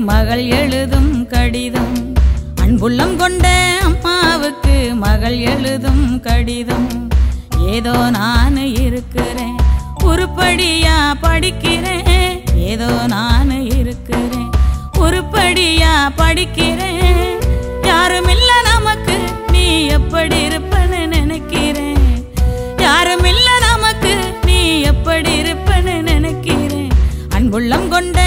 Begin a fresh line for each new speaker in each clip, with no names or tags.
மகள் எழுதும் கடிதம். அன்புள்ளம் கொண்ட அம்மாவுக்கு மகள் எழுதும் கடிதம். ஏதோ நான் இருக்கிறேன் உருப்படியா படிக்கிறேன். ஏதோ நான் இருக்கிறேன் உருப்படியா படிக்கிறேன். யாருமில்ல நமக்கு நீ எப்படி இருப்ப உள்ளம் கொண்ட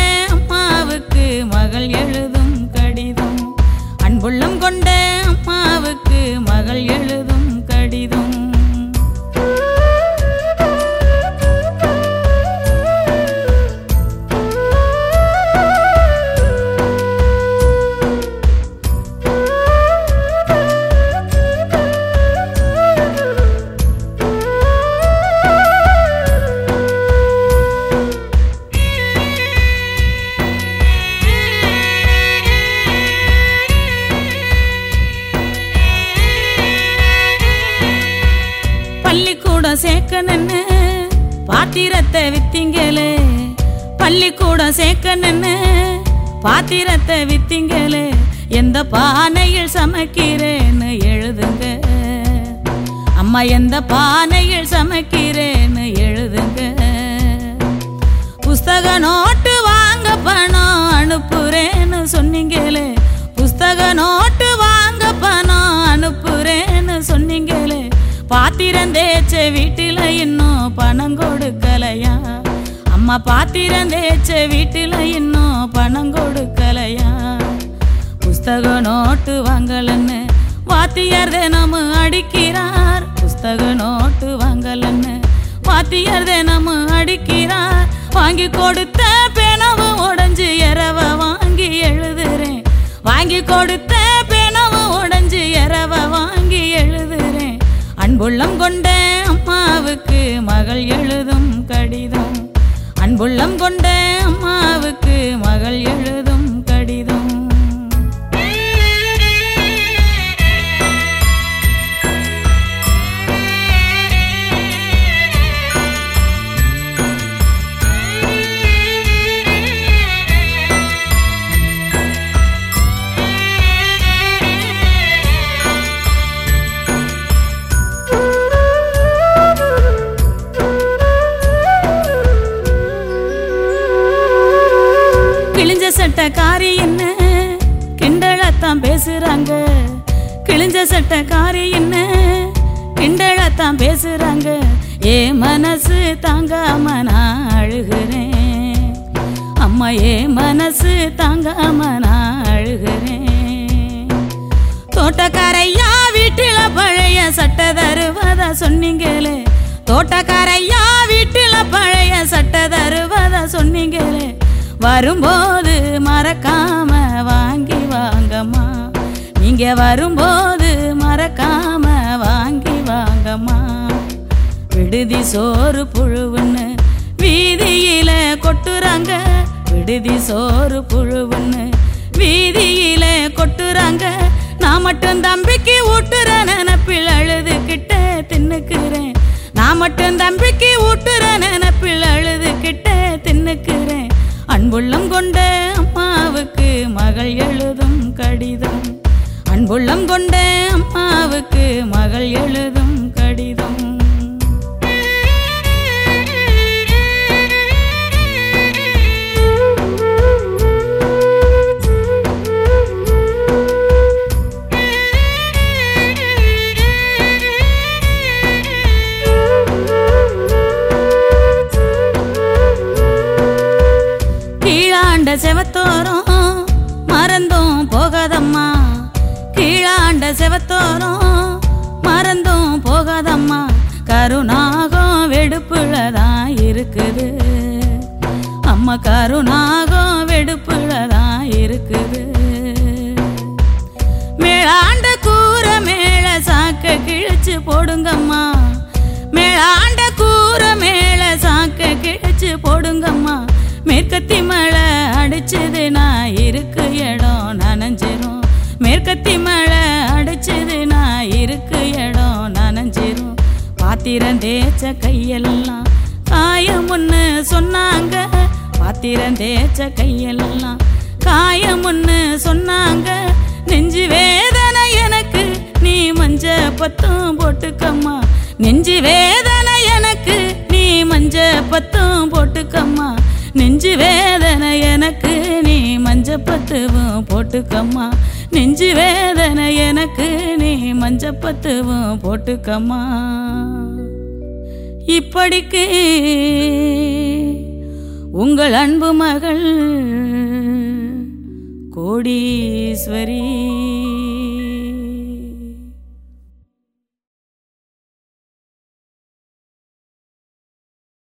பள்ளிக்கூடம் சேர்க்கணுன்னு பாத்திரத்தை வித்திங்களே. பள்ளிக்கூடம் சேர்க்கணுன்னு பாத்திரத்தை வித்திங்களே. எந்த பானையில் சமைக்கிறேன்னு எழுதுங்க. அம்மா எந்த பானையில் சமைக்கிறேன்னு எழுதுங்க. புஸ்தக நோட்டு வாங்க பணம். பாத்திரம் தேய்ச்ச வீட்டில இன்னும் பணம் கொடுக்கலையா? அம்மா பாத்திரம் தேய்ச்ச வீட்டில இன்னும் பணம் கொடுக்கலையா? புஸ்தக நோட்டு வாங்கலன்னு வாத்தியார் தினமும் அடிக்கிறார். புஸ்தக நோட்டு வாங்கலன்னு வாத்தியார் தினமும் அடிக்கிறார். வாங்கி கொடுத்த பேனவு உடஞ்சு எரவ வாங்கி எழுதுறேன். வாங்கி கொடுத்த அன்புள்ளம் கொண்ட அம்மாவுக்கு மகள் எழுதும் கடிதம். அன்புள்ளம் கொண்ட அம்மாவுக்கு மகள் எழுதும் சட்டக்காரி என்ன? கிண்டலத்தான் பேசுறாங்க. கிழிஞ்ச சட்டக்காரி என்ன? கிண்டலத்தான் பேசுறாங்க. ஏ மனசு தாங்காம நான் அழுகிறேன். அம்மா ஏ மனசு தாங்காம நான் அழுகிறேன். தோட்டக்காரையா வீட்டில பழைய சட்டை தருவதா சொன்னீங்களே? தோட்டக்காரையா வீட்டில பழைய சட்டை தருவதா சொன்னீங்களே? வரும்போது மறக்காம வாங்கி வாங்கம்மா. நீங்க வரும்போது மறக்காம வாங்கி வாங்கம்மா. விடுதி சோறு புழுவுன்னு வீதியில கொட்டுறாங்க. விடுதி சோறு புழுவுன்னு வீதியில கொட்டுறாங்க. நான் மட்டும் தம்பிக்கு ஊட்டுற நினப்பில் அழுதுகிட்ட தின்னுக்கிறேன். நான் மட்டும் தம்பிக்கு ஊட்டுற நினப்பில் அழுது அன்புள்ளம் கொண்ட அம்மாவுக்கு மகள் எழுதும் கடிதம். அன்புள்ளம் கொண்ட அம்மாவுக்கு மகள் எழுதும் கடிதம். கீழாண்ட செவத்தோரம் மறந்தும் போகாதம்மா. கீழாண்ட செவத்தோரம் மறந்தும் போகாதம்மா. கருணாகம் வெடுப்புள்ளதான் தான் இருக்குது. அம்மா கருணாகம் வெடுப்புள்ளதான் தான் இருக்குது. மேலாண்ட கூற மேல சாக்க கிழிச்சு போடுங்கம்மா. மேலாண்ட கூற மேல சாக்க கிழிச்சு போடுங்கம்மா. மேற்கத்தி பாத்திரம் தேய்ச்ச கையெல்லாம். காயம் ஒன்று சொன்னாங்க. பாத்திரம் தேய்ச்ச கையெல்லாம். காயமுன்னு சொன்னாங்க. நெஞ்சு வேதனை எனக்கு. நீ மஞ்ச பத்தும் போட்டுக்கம்மா. நெஞ்சு வேதனை எனக்கு. நீ மஞ்ச பத்தும் போட்டுக்கம்மா. நெஞ்சு வேதனை எனக்கு. நீ மஞ்ச பத்துவும் போட்டுக்கம்மா. நெஞ்சு வேதனை எனக்கு. நீ மஞ்ச பத்துவும் போட்டுக்கம்மா. இப்படிக்கு உங்கள் அன்பு மகள் கோடீஸ்வரி.